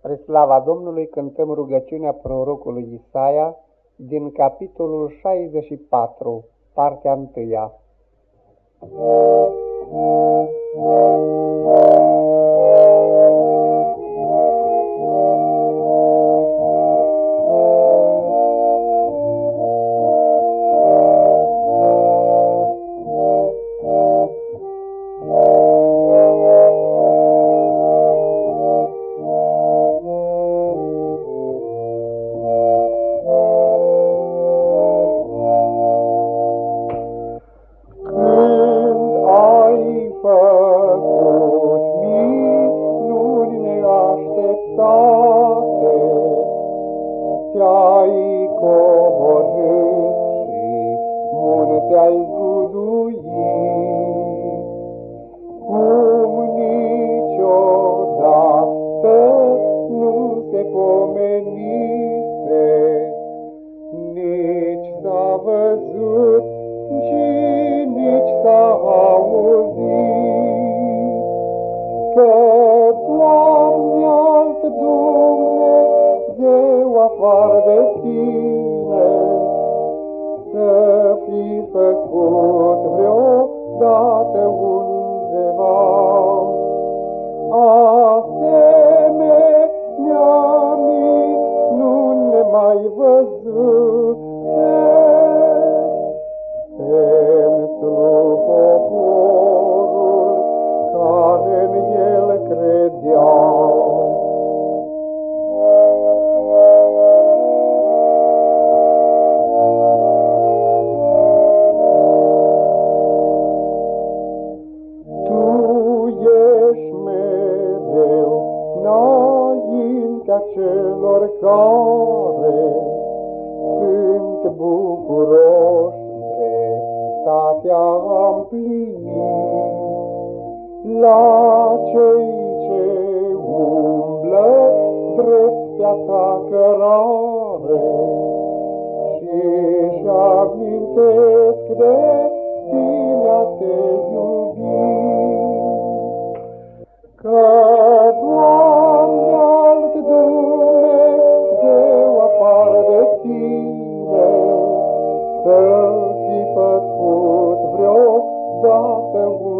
Spre slava Domnului cântăm rugăciunea prorocului Isaia din capitolul 64, partea 1. Te-ai coborât și munte-ai zguduit. Cum niciodată nu se pomenise, nici s-a văzut și nici s-a auzit, că Doamne alt Dumnezeu afară de tine, să fi făcut vreodată înaintea celor care sunt bucuroși dreptatea împlinit. La cei ce umblă dreptea ta cărare și-și amintesc de toca o